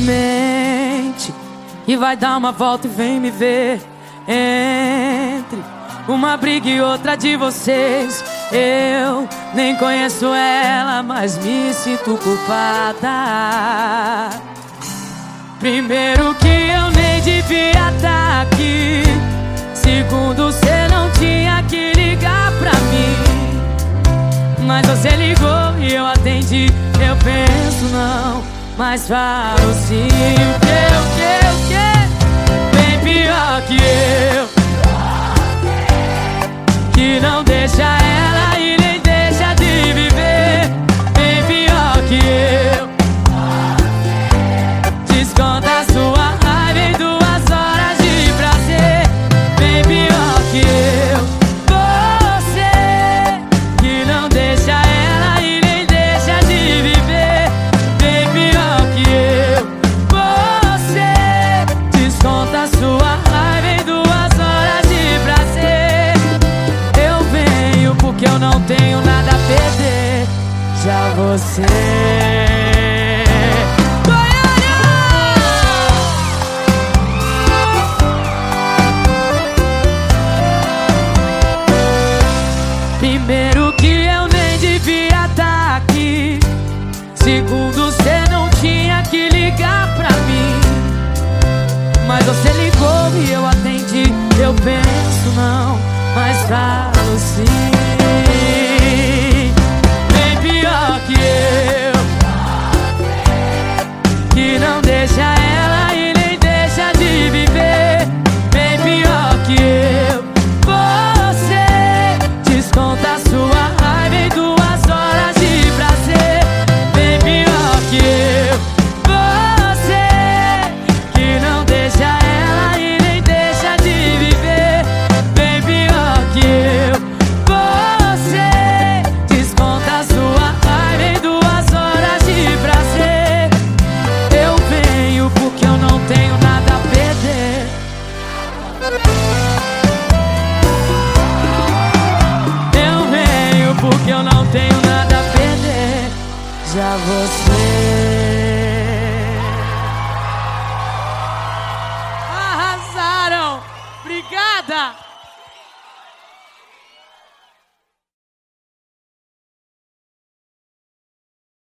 noite e vai dar uma volta e vem me ver. Entre uma briga e outra de vocês. Eu nem conheço ela, mas me sinto culpada. Primeiro que eu nem devia estar tá aqui. Segundo, você não tinha que ligar pra mim. Mas você ligou e eu atendi. Eu penso não, mas falo sim. Que, que, que? Bem pior que eu. Eu não tenho nada a perder. Já você. Primeiro que eu nem devia estar tá aqui. Segundo, você não tinha que ligar pra mim. Mas você ligou e eu atendi. Eu penso não, mas falo sim. Já você.